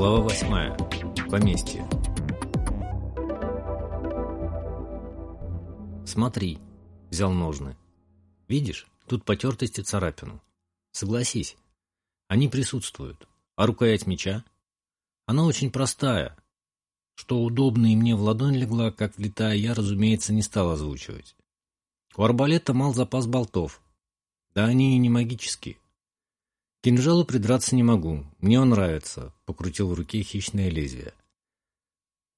Глава восьмая. Поместье. Смотри, взял ножны. Видишь, тут потертости царапину. Согласись, они присутствуют. А рукоять меча? Она очень простая. Что удобно и мне в ладонь легла, как влетая, я, разумеется, не стал озвучивать. У арбалета мал запас болтов. Да они и не магические. Кинжалу придраться не могу. Мне он нравится. Покрутил в руке хищное лезвие.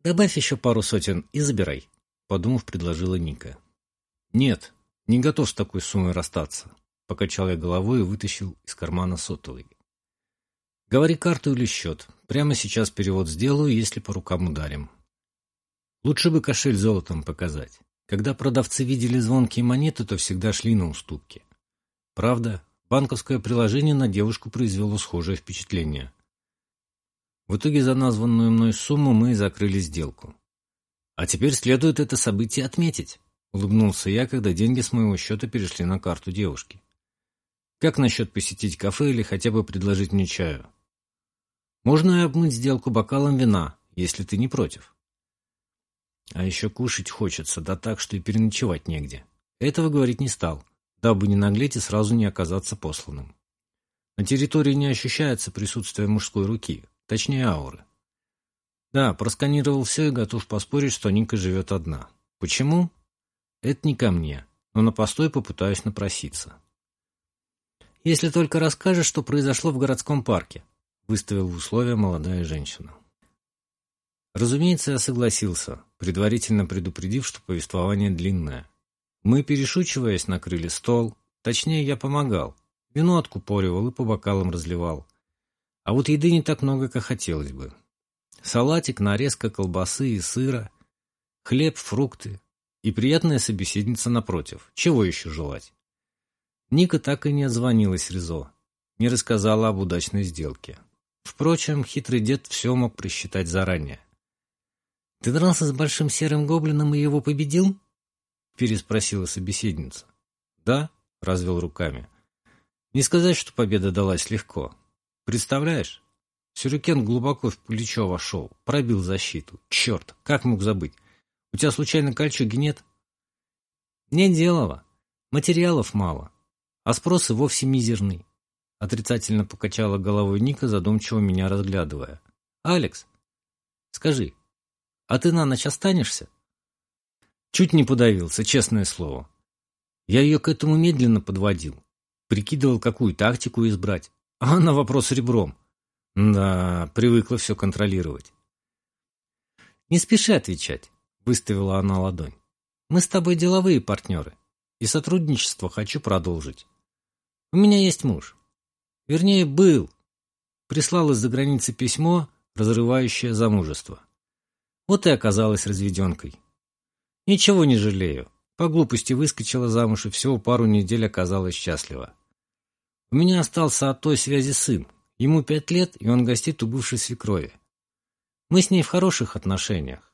Добавь еще пару сотен и забирай. Подумав, предложила Ника. Нет, не готов с такой суммой расстаться. Покачал я головой и вытащил из кармана сотовый. Говори карту или счет. Прямо сейчас перевод сделаю, если по рукам ударим. Лучше бы кошель золотом показать. Когда продавцы видели звонкие монеты, то всегда шли на уступки. Правда, Банковское приложение на девушку произвело схожее впечатление. В итоге за названную мной сумму мы закрыли сделку. А теперь следует это событие отметить, улыбнулся я, когда деньги с моего счета перешли на карту девушки. Как насчет посетить кафе или хотя бы предложить мне чаю? Можно и обмыть сделку бокалом вина, если ты не против. А еще кушать хочется, да так, что и переночевать негде. Этого говорить не стал дабы не наглеть и сразу не оказаться посланным. На территории не ощущается присутствие мужской руки, точнее ауры. Да, просканировал все и готов поспорить, что Ника живет одна. Почему? Это не ко мне, но на постой попытаюсь напроситься. Если только расскажешь, что произошло в городском парке, выставил в условия молодая женщина. Разумеется, я согласился, предварительно предупредив, что повествование длинное. Мы, перешучиваясь, накрыли стол. Точнее, я помогал. Вино откупоривал и по бокалам разливал. А вот еды не так много, как хотелось бы. Салатик, нарезка колбасы и сыра, хлеб, фрукты и приятная собеседница напротив. Чего еще желать? Ника так и не отзвонилась Ризо, не рассказала об удачной сделке. Впрочем, хитрый дед все мог просчитать заранее. «Ты дрался с большим серым гоблином и его победил?» — переспросила собеседница. «Да», — развел руками. «Не сказать, что победа далась легко. Представляешь, Сюрикен глубоко в плечо вошел, пробил защиту. Черт, как мог забыть? У тебя случайно кольчуги нет?» «Не делала. Материалов мало. А спрос и вовсе мизерный». Отрицательно покачала головой Ника, задумчиво меня разглядывая. «Алекс, скажи, а ты на ночь останешься?» Чуть не подавился, честное слово. Я ее к этому медленно подводил. Прикидывал, какую тактику избрать. А она вопрос ребром. Да, привыкла все контролировать. «Не спеши отвечать», — выставила она ладонь. «Мы с тобой деловые партнеры, и сотрудничество хочу продолжить. У меня есть муж. Вернее, был. Прислал из-за границы письмо, разрывающее замужество. Вот и оказалась разведенкой. Ничего не жалею. По глупости выскочила замуж и всего пару недель оказалась счастлива. У меня остался от той связи сын. Ему пять лет, и он гостит у бывшей свекрови. Мы с ней в хороших отношениях.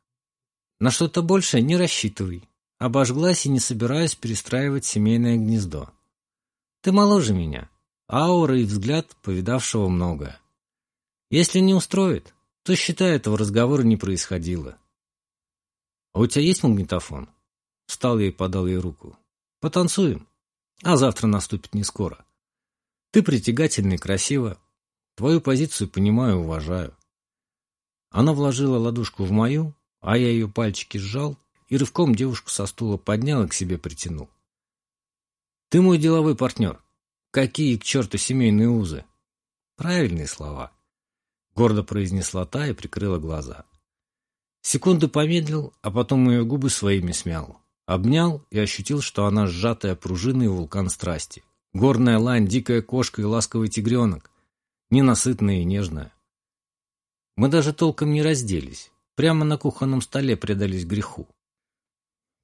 На что-то большее не рассчитывай. Обожглась и не собираюсь перестраивать семейное гнездо. Ты моложе меня. Аура и взгляд повидавшего многое. Если не устроит, то считай, этого разговора не происходило. «А у тебя есть магнитофон?» Встал я и подал ей руку. «Потанцуем. А завтра наступит не скоро. Ты притягательна и красива. Твою позицию понимаю и уважаю». Она вложила ладошку в мою, а я ее пальчики сжал и рывком девушку со стула поднял и к себе притянул. «Ты мой деловой партнер. Какие к черту семейные узы?» «Правильные слова», — гордо произнесла та и прикрыла глаза. Секунду помедлил, а потом ее губы своими смял. Обнял и ощутил, что она сжатая пружина и вулкан страсти. Горная лань, дикая кошка и ласковый тигренок. Ненасытная и нежная. Мы даже толком не разделись. Прямо на кухонном столе предались греху.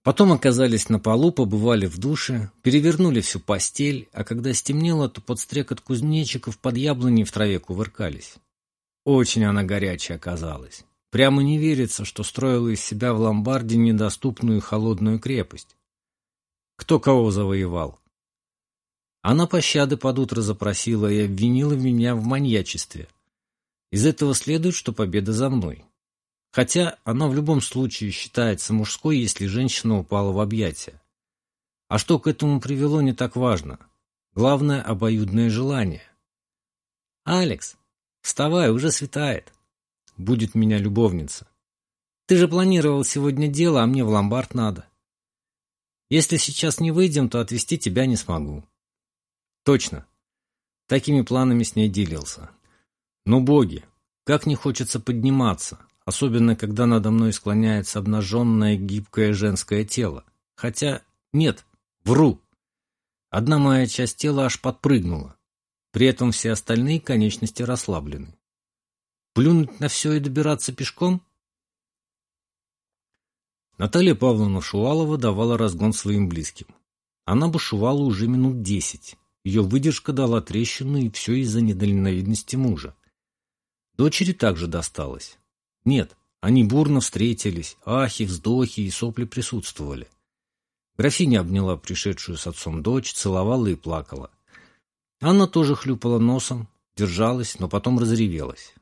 Потом оказались на полу, побывали в душе, перевернули всю постель, а когда стемнело, то под стрекот кузнечиков под яблони в траве кувыркались. Очень она горячая оказалась. Прямо не верится, что строила из себя в ломбарде недоступную холодную крепость. Кто кого завоевал? Она пощады под утро запросила и обвинила меня в маньячестве. Из этого следует, что победа за мной. Хотя она в любом случае считается мужской, если женщина упала в объятия. А что к этому привело, не так важно. Главное – обоюдное желание. «Алекс, вставай, уже светает. Будет меня любовница. Ты же планировал сегодня дело, а мне в ломбард надо. Если сейчас не выйдем, то отвезти тебя не смогу». Точно. Такими планами с ней делился. Но боги, как не хочется подниматься, особенно когда надо мной склоняется обнаженное гибкое женское тело. Хотя нет, вру. Одна моя часть тела аж подпрыгнула. При этом все остальные конечности расслаблены. Плюнуть на все и добираться пешком? Наталья Павловна Шувалова давала разгон своим близким. Она бушевала уже минут десять. Ее выдержка дала трещину, и все из-за недальновидности мужа. Дочери также досталось. Нет, они бурно встретились, ахи, вздохи и сопли присутствовали. Графиня обняла пришедшую с отцом дочь, целовала и плакала. Анна тоже хлюпала носом, держалась, но потом разревелась.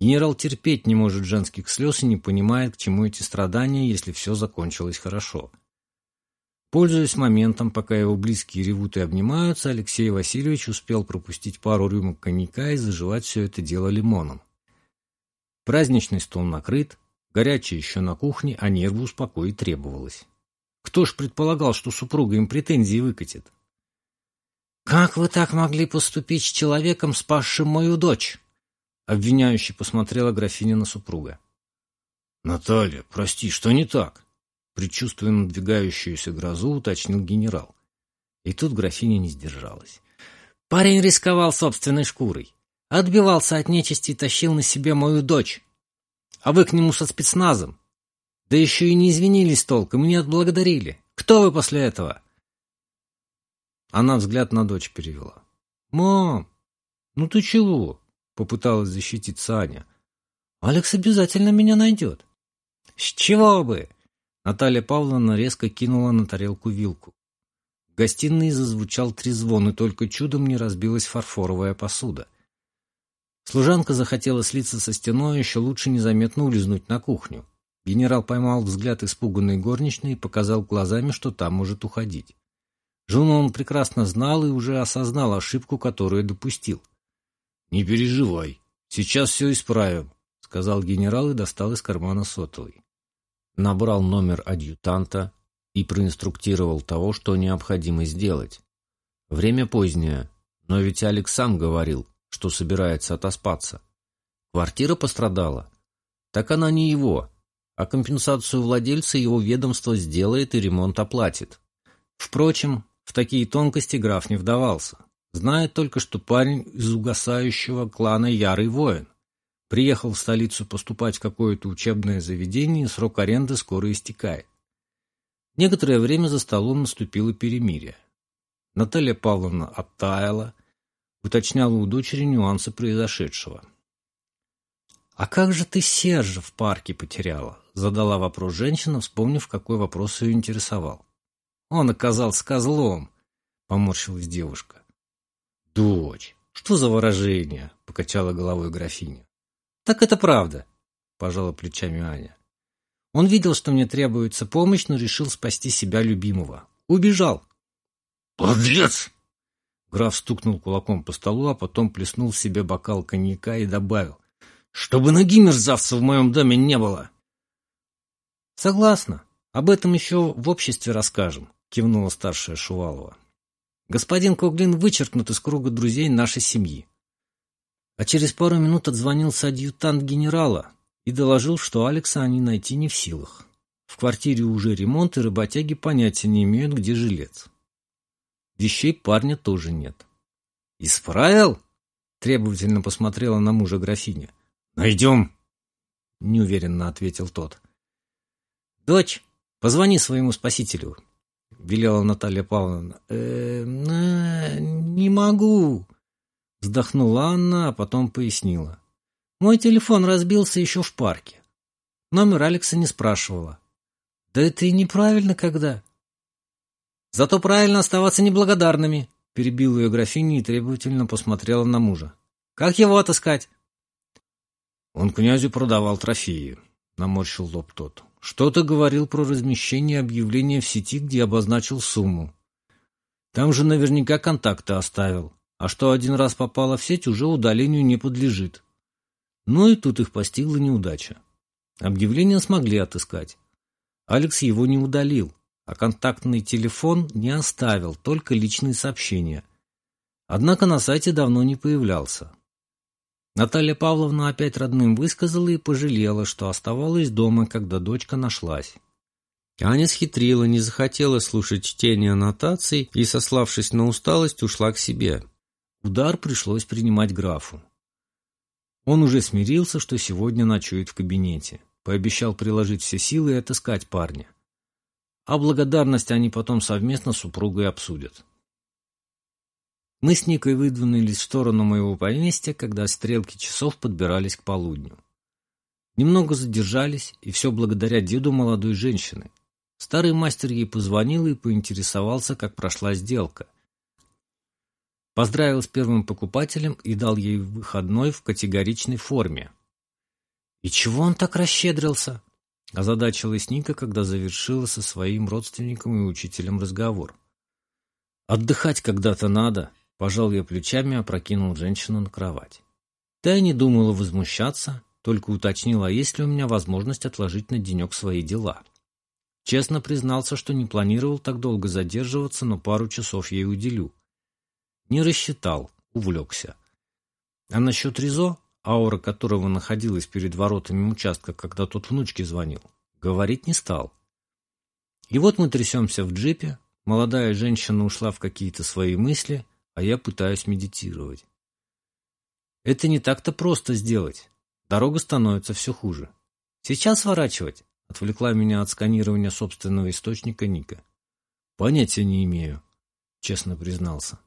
Генерал терпеть не может женских слез и не понимает, к чему эти страдания, если все закончилось хорошо. Пользуясь моментом, пока его близкие ревут и обнимаются, Алексей Васильевич успел пропустить пару рюмок коньяка и заживать все это дело лимоном. Праздничный стол накрыт, горячее еще на кухне, а нервы успокоить требовалось. Кто ж предполагал, что супруга им претензии выкатит? «Как вы так могли поступить с человеком, спасшим мою дочь?» Обвиняюще посмотрела графиня на супруга. «Наталья, прости, что не так?» Предчувствуя надвигающуюся грозу, уточнил генерал. И тут графиня не сдержалась. «Парень рисковал собственной шкурой. Отбивался от нечисти и тащил на себе мою дочь. А вы к нему со спецназом. Да еще и не извинились толком, и не отблагодарили. Кто вы после этого?» Она взгляд на дочь перевела. «Мам, ну ты чего?» — попыталась защититься Аня. «Алекс обязательно меня найдет». «С чего бы?» Наталья Павловна резко кинула на тарелку вилку. В гостиной зазвучал трезвон, и только чудом не разбилась фарфоровая посуда. Служанка захотела слиться со стеной, еще лучше незаметно улизнуть на кухню. Генерал поймал взгляд испуганной горничной и показал глазами, что там может уходить. Жену он прекрасно знал и уже осознал ошибку, которую допустил. «Не переживай, сейчас все исправим», — сказал генерал и достал из кармана сотовый. Набрал номер адъютанта и проинструктировал того, что необходимо сделать. Время позднее, но ведь Алекс сам говорил, что собирается отоспаться. Квартира пострадала. Так она не его, а компенсацию владельца его ведомство сделает и ремонт оплатит. Впрочем, в такие тонкости граф не вдавался. Знает только, что парень из угасающего клана Ярый Воин. Приехал в столицу поступать в какое-то учебное заведение, и срок аренды скоро истекает. Некоторое время за столом наступило перемирие. Наталья Павловна оттаяла, уточняла у дочери нюансы произошедшего. «А как же ты Сержа в парке потеряла?» — задала вопрос женщина, вспомнив, какой вопрос ее интересовал. Он оказался козлом, — поморщилась девушка. — Дочь, что за выражение? — покачала головой графиня. — Так это правда, — пожала плечами Аня. Он видел, что мне требуется помощь, но решил спасти себя любимого. Убежал. «Подлец!» Граф стукнул кулаком по столу, а потом плеснул в себе бокал коньяка и добавил. «Чтобы ноги мерзавца в моем доме не было!» «Согласна. Об этом еще в обществе расскажем кивнула старшая Шувалова. Господин Коглин вычеркнут из круга друзей нашей семьи. А через пару минут отзвонился адъютант генерала и доложил, что Алекса они найти не в силах. В квартире уже ремонт, и работяги понятия не имеют, где жилец. Вещей парня тоже нет. «Исправил?» — требовательно посмотрела на мужа графиня. «Найдем!» — неуверенно ответил тот. «Дочь, позвони своему спасителю. — велела Наталья Павловна. «Э, «Не могу», — вздохнула Анна, а потом пояснила. «Мой телефон разбился еще в парке. Номер Алекса не спрашивала». «Да это и неправильно когда». «Зато правильно оставаться неблагодарными», — перебил ее графиня и требовательно посмотрела на мужа. «Как его отыскать?» Он князю продавал трофеи, наморщил лоб тот. Что-то говорил про размещение объявления в сети, где обозначил сумму. Там же наверняка контакты оставил. А что один раз попало в сеть, уже удалению не подлежит. Ну и тут их постигла неудача. Объявление смогли отыскать. Алекс его не удалил, а контактный телефон не оставил, только личные сообщения. Однако на сайте давно не появлялся. Наталья Павловна опять родным высказала и пожалела, что оставалась дома, когда дочка нашлась. Аня схитрила, не захотела слушать чтение аннотаций и, сославшись на усталость, ушла к себе. Удар пришлось принимать графу. Он уже смирился, что сегодня ночует в кабинете. Пообещал приложить все силы и отыскать парня. А благодарность они потом совместно с супругой обсудят. Мы с Никой выдвинулись в сторону моего поместья, когда стрелки часов подбирались к полудню. Немного задержались, и все благодаря деду молодой женщины. Старый мастер ей позвонил и поинтересовался, как прошла сделка. Поздравил с первым покупателем и дал ей выходной в категоричной форме. «И чего он так расщедрился?» Озадачилась Ника, когда завершила со своим родственником и учителем разговор. «Отдыхать когда-то надо», Пожал я плечами, опрокинул женщину на кровать. Та не думала возмущаться, только уточнила, есть ли у меня возможность отложить на денек свои дела. Честно признался, что не планировал так долго задерживаться, но пару часов ей уделю. Не рассчитал, увлекся. А насчет Ризо, аура которого находилась перед воротами участка, когда тот внучке звонил, говорить не стал. И вот мы трясемся в джипе, молодая женщина ушла в какие-то свои мысли, а я пытаюсь медитировать. Это не так-то просто сделать. Дорога становится все хуже. Сейчас сворачивать? Отвлекла меня от сканирования собственного источника Ника. Понятия не имею, честно признался.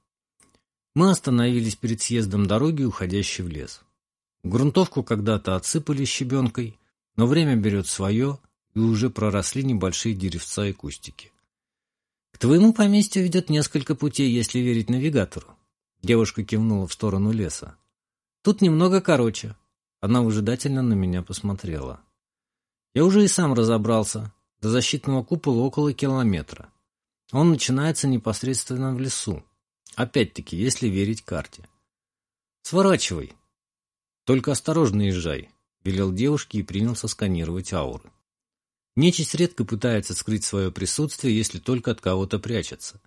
Мы остановились перед съездом дороги, уходящей в лес. Грунтовку когда-то отсыпали щебенкой, но время берет свое, и уже проросли небольшие деревца и кустики. К твоему поместью ведет несколько путей, если верить навигатору. Девушка кивнула в сторону леса. Тут немного короче. Она выжидательно на меня посмотрела. Я уже и сам разобрался. До защитного купола около километра. Он начинается непосредственно в лесу. Опять-таки, если верить карте. Сворачивай. Только осторожно езжай, велел девушке и принялся сканировать ауры. Нечисть редко пытается скрыть свое присутствие, если только от кого-то прячется.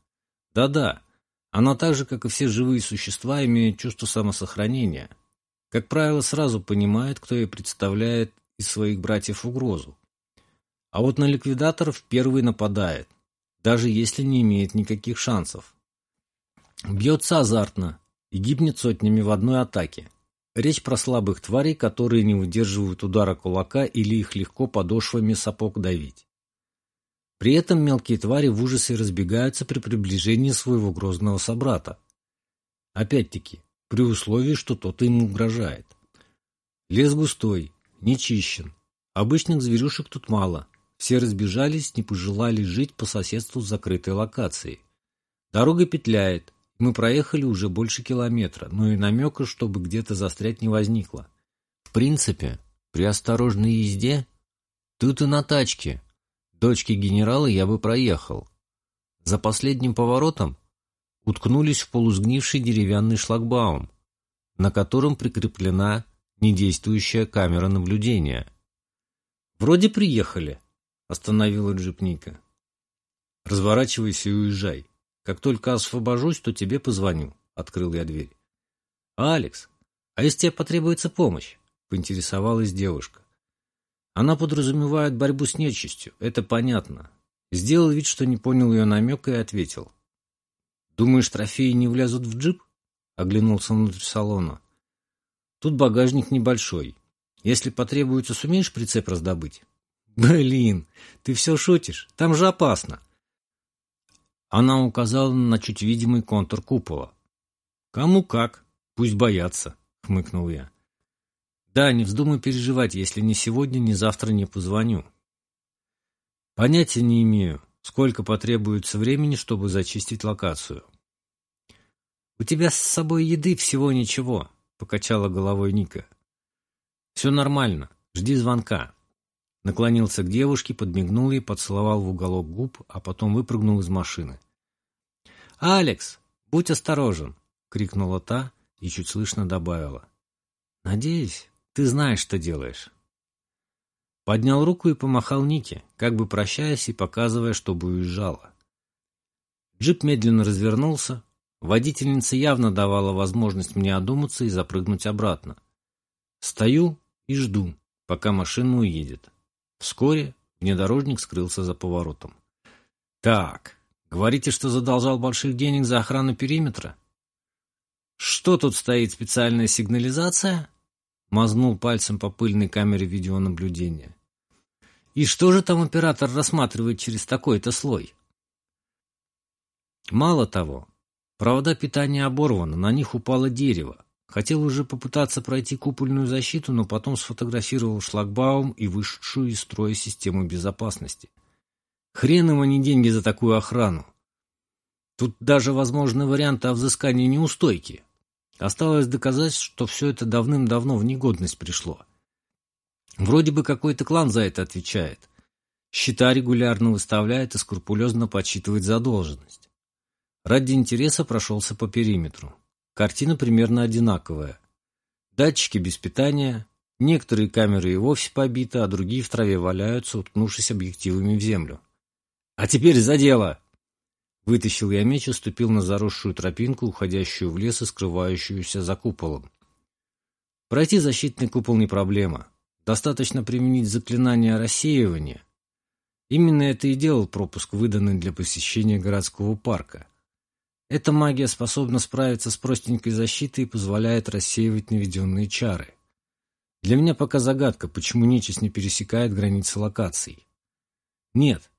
Да-да, она так же, как и все живые существа, имеет чувство самосохранения. Как правило, сразу понимает, кто ей представляет из своих братьев угрозу. А вот на ликвидаторов первый нападает, даже если не имеет никаких шансов. Бьется азартно и гибнет сотнями в одной атаке. Речь про слабых тварей, которые не выдерживают удара кулака или их легко подошвами сапог давить. При этом мелкие твари в ужасе разбегаются при приближении своего грозного собрата. Опять-таки, при условии, что тот им угрожает. Лес густой, не чищен. Обычных зверюшек тут мало. Все разбежались, не пожелали жить по соседству с закрытой локацией. Дорога петляет, мы проехали уже больше километра, но и намека, чтобы где-то застрять, не возникло. В принципе, при осторожной езде тут и на тачке. Дочки генерала я бы проехал. За последним поворотом уткнулись в полусгнивший деревянный шлагбаум, на котором прикреплена недействующая камера наблюдения. «Вроде приехали», — остановила джип Ника. «Разворачивайся и уезжай. Как только освобожусь, то тебе позвоню. Открыл я дверь. Алекс, а если тебе потребуется помощь? Поинтересовалась девушка. Она подразумевает борьбу с нечистью, это понятно. Сделал вид, что не понял ее намека и ответил. «Думаешь, трофеи не влезут в джип?» Оглянулся внутрь салона. «Тут багажник небольшой. Если потребуется, сумеешь прицеп раздобыть?» «Блин, ты все шутишь? Там же опасно!» Она указала на чуть видимый контур купола. «Кому как, пусть боятся», — хмыкнул я. «Да, не вздумай переживать, если ни сегодня, ни завтра не позвоню». «Понятия не имею, сколько потребуется времени, чтобы зачистить локацию». «У тебя с собой еды всего ничего», — покачала головой Ника. Все нормально. Жди звонка. Наклонился к девушке, подмигнул ей, поцеловал в уголок губ, а потом выпрыгнул из машины. «Алекс, будь осторожен!» — крикнула та и чуть слышно добавила. «Надеюсь, ты знаешь, что делаешь». Поднял руку и помахал Нике, как бы прощаясь и показывая, чтобы уезжала. Джип медленно развернулся. Водительница явно давала возможность мне одуматься и запрыгнуть обратно. Стою и жду, пока машина уедет. Вскоре внедорожник скрылся за поворотом. «Так, говорите, что задолжал больших денег за охрану периметра?» «Что тут стоит специальная сигнализация?» Мазнул пальцем по пыльной камере видеонаблюдения. «И что же там оператор рассматривает через такой-то слой?» Мало того, провода питания оборваны, на них упало дерево. Хотел уже попытаться пройти купольную защиту, но потом сфотографировал шлагбаум и вышедшую из строя систему безопасности. Хрен им они деньги за такую охрану. Тут даже возможны варианты о взыскании неустойки. Осталось доказать, что все это давным-давно в негодность пришло. Вроде бы какой-то клан за это отвечает. Счета регулярно выставляет и скрупулезно подсчитывает задолженность. Ради интереса прошелся по периметру. Картина примерно одинаковая. Датчики без питания, некоторые камеры и вовсе побиты, а другие в траве валяются, уткнувшись объективами в землю. «А теперь за дело!» Вытащил я меч и ступил на заросшую тропинку, уходящую в лес и скрывающуюся за куполом. Пройти защитный купол не проблема. Достаточно применить заклинание рассеивания. Именно это и делал пропуск, выданный для посещения городского парка. Эта магия способна справиться с простенькой защитой и позволяет рассеивать наведенные чары. Для меня пока загадка, почему нечисть не пересекает границы локаций. Нет,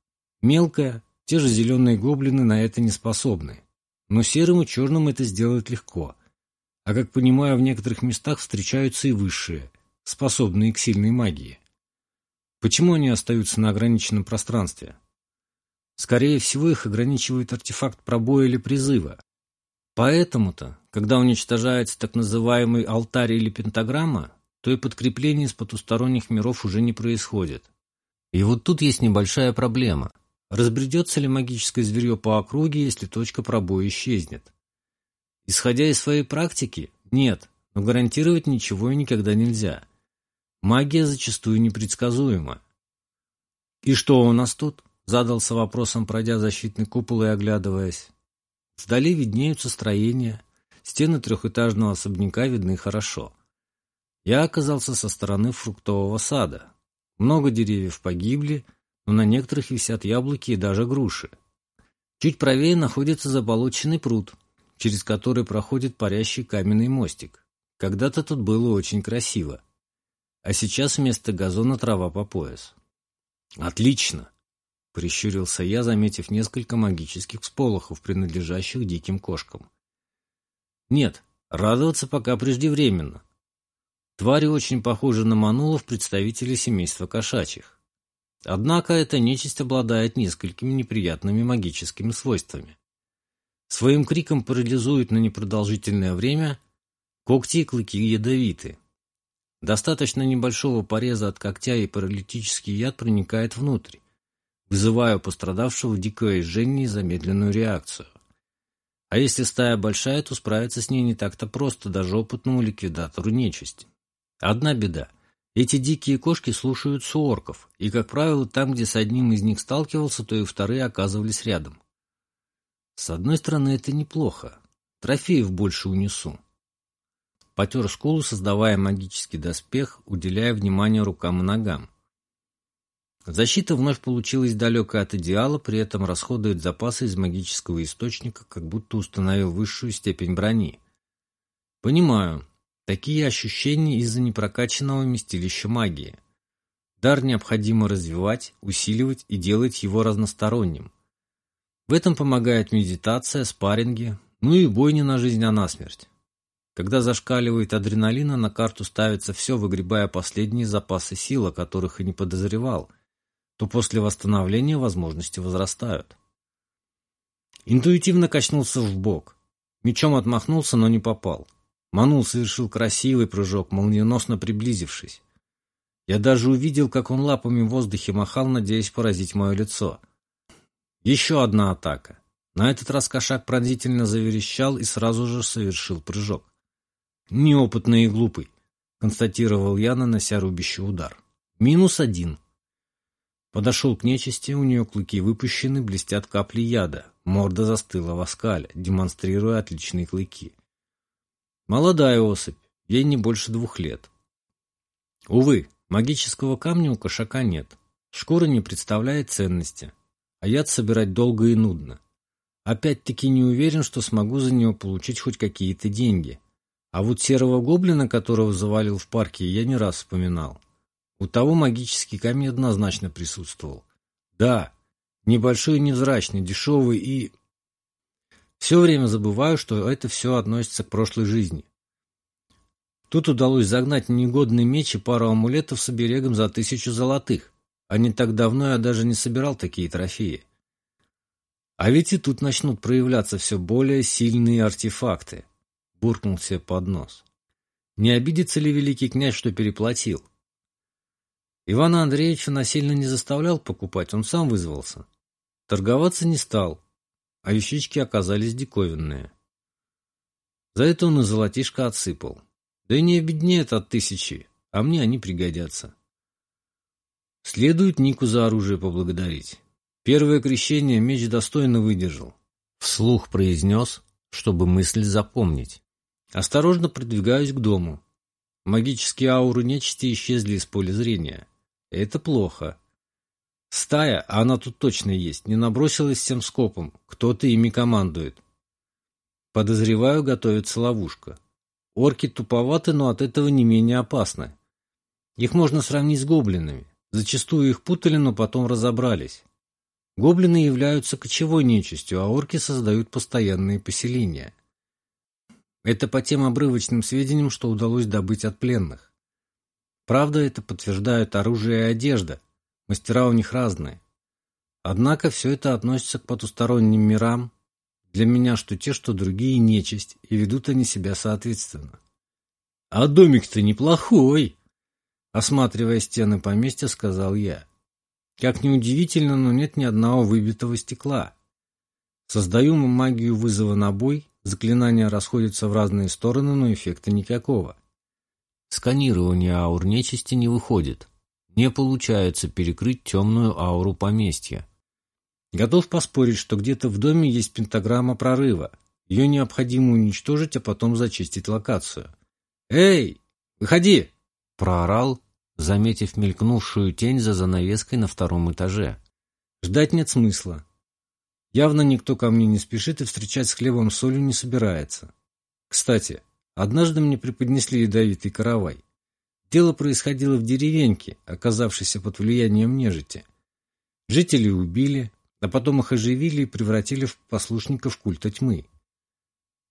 мелкая, те же зеленые гоблины на это не способны. Но серым и черным это сделать легко. А как понимаю, в некоторых местах встречаются и высшие, способные к сильной магии. Почему они остаются на ограниченном пространстве? Скорее всего, их ограничивает артефакт пробоя или призыва. Поэтому-то, когда уничтожается так называемый алтарь или пентаграмма, то и подкрепление из потусторонних миров уже не происходит. И вот тут есть небольшая проблема. Разбредется ли магическое зверье по округе, если точка пробоя исчезнет? Исходя из своей практики, нет, но гарантировать ничего и никогда нельзя. Магия зачастую непредсказуема. «И что у нас тут?» — задался вопросом, пройдя защитный купол и оглядываясь. Вдали виднеются строения, стены трехэтажного особняка видны хорошо. Я оказался со стороны фруктового сада. Много деревьев погибли, но на некоторых висят яблоки и даже груши. Чуть правее находится заболоченный пруд, через который проходит парящий каменный мостик. Когда-то тут было очень красиво. А сейчас вместо газона трава по пояс. «Отлично!» — прищурился я, заметив несколько магических всполохов, принадлежащих диким кошкам. «Нет, радоваться пока преждевременно. Твари очень похожи на манулов представителей семейства кошачьих. Однако эта нечисть обладает несколькими неприятными магическими свойствами. Своим криком парализует на непродолжительное время, когти и клыки ядовиты. Достаточно небольшого пореза от когтя и паралитический яд проникает внутрь, вызывая у пострадавшего дикое жжение и замедленную реакцию. А если стая большая, то справиться с ней не так-то просто даже опытному ликвидатору нечисти. Одна беда – эти дикие кошки слушаются орков, и, как правило, там, где с одним из них сталкивался, то и вторые оказывались рядом. С одной стороны, это неплохо. Трофеев больше унесу. Потер скулу, создавая магический доспех, уделяя внимание рукам и ногам. Защита вновь получилась далекой от идеала, при этом расходует запасы из магического источника, как будто установил высшую степень брони. Понимаю, Такие ощущения из-за непрокачанного вместилища магии. Дар необходимо развивать, усиливать и делать его разносторонним. В этом помогает медитация, спарринги, ну и бойня на жизнь, а на смерть. Когда зашкаливает адреналина, на карту ставится все, выгребая последние запасы сил, о которых и не подозревал, то после восстановления возможности возрастают. Интуитивно качнулся в бок. Мечом отмахнулся, но не попал. Манул совершил красивый прыжок, молниеносно приблизившись. Я даже увидел, как он лапами в воздухе махал, надеясь поразить мое лицо. Еще одна атака. На этот раз кошак пронзительно заверещал и сразу же совершил прыжок. «Неопытный и глупый», — констатировал я, нанося рубящий удар. «Минус один». Подошел к нечисти, у нее клыки выпущены, блестят капли яда. Морда застыла в оскале, демонстрируя отличные клыки. Молодая особь, ей не больше двух лет. Увы, магического камня у кошака нет. Шкура не представляет ценности, а яд собирать долго и нудно. Опять-таки не уверен, что смогу за него получить хоть какие-то деньги. А вот серого гоблина, которого завалил в парке, я не раз вспоминал. У того магический камень однозначно присутствовал. Да, небольшой невзрачный, дешевый и... Все время забываю, что это все относится к прошлой жизни. Тут удалось загнать негодный меч и пару амулетов с оберегом за тысячу золотых. А не так давно я даже не собирал такие трофеи. А ведь и тут начнут проявляться все более сильные артефакты. Буркнул себе под нос. Не обидится ли великий князь, что переплатил? Ивана Андреевича насильно не заставлял покупать, он сам вызвался. Торговаться не стал, а вещички оказались диковинные. За это он и золотишко отсыпал. Да и не обеднеет от тысячи, а мне они пригодятся. Следует Нику за оружие поблагодарить. Первое крещение меч достойно выдержал. Вслух произнес, чтобы мысль запомнить. Осторожно продвигаюсь к дому. Магические ауры нечисти исчезли из поля зрения. Это плохо. Стая, а она тут точно есть, не набросилась всем скопом. Кто-то ими командует. Подозреваю, готовится ловушка. Орки туповаты, но от этого не менее опасны. Их можно сравнить с гоблинами. Зачастую их путали, но потом разобрались. Гоблины являются кочевой нечистью, а орки создают постоянные поселения. Это по тем обрывочным сведениям, что удалось добыть от пленных. Правда, это подтверждают оружие и одежда. Мастера у них разные. Однако все это относится к потусторонним мирам. Для меня что те, что другие нечисть, и ведут они себя соответственно. А домик-то неплохой, осматривая стены поместья, сказал я. Как ни удивительно, но нет ни одного выбитого стекла. Создаю магию вызова на бой, заклинания расходятся в разные стороны, но эффекта никакого. Сканирование аур нечисти не выходит. Не получается перекрыть темную ауру поместья. Готов поспорить, что где-то в доме есть пентаграмма прорыва. Ее необходимо уничтожить, а потом зачистить локацию. «Эй, выходи!» – проорал, заметив мелькнувшую тень за занавеской на втором этаже. Ждать нет смысла. Явно никто ко мне не спешит и встречать с хлебом солью не собирается. Кстати, однажды мне преподнесли ядовитый каравай. Дело происходило в деревеньке, оказавшейся под влиянием нежити. Жители убили, а потом их оживили и превратили в послушников культа тьмы.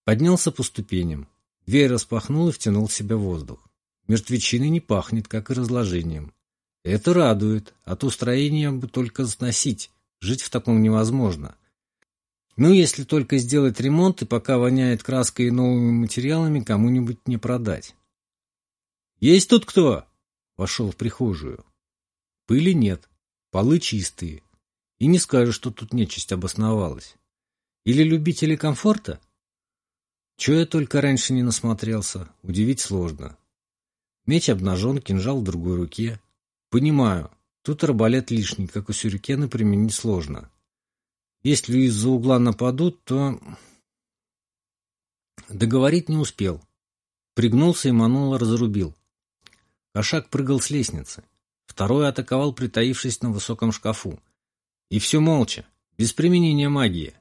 Поднялся по ступеням, дверь распахнул и втянул в себя воздух. Мертвечиной не пахнет, как и разложением. Это радует, а то строение бы только сносить, жить в таком невозможно. Ну, если только сделать ремонт и пока воняет краской и новыми материалами, кому-нибудь не продать. «Есть тут кто?» — вошел в прихожую. Пыли нет, полы чистые. И не скажешь, что тут нечисть обосновалась. Или любители комфорта? Чего я только раньше не насмотрелся, удивить сложно. Меч обнажен, кинжал в другой руке. Понимаю, тут арбалет лишний, как у сюрикена применить сложно. Если из-за угла нападут, то... Договорить не успел. Пригнулся и манула разрубил. Кошак прыгал с лестницы. Второй атаковал, притаившись на высоком шкафу. И все молча, без применения магии.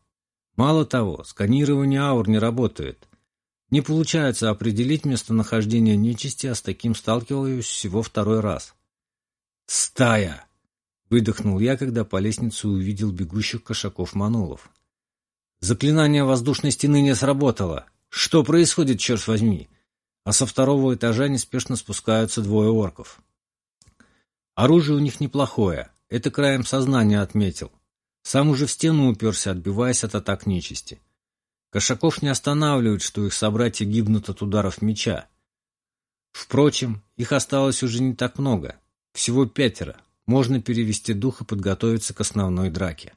Мало того, сканирование аур не работает. Не получается определить местонахождение нечисти, а с таким сталкиваюсь всего второй раз. «Стая!» — выдохнул я, когда по лестнице увидел бегущих кошаков-манолов. «Заклинание воздушной стены не сработало! Что происходит, черт возьми?» А со второго этажа неспешно спускаются двое орков. Оружие у них неплохое, это краем сознания отметил. Сам уже в стену уперся, отбиваясь от атак нечисти. Кошаков не останавливает, что их собратья гибнут от ударов меча. Впрочем, их осталось уже не так много. Всего пятеро. Можно перевести дух и подготовиться к основной драке.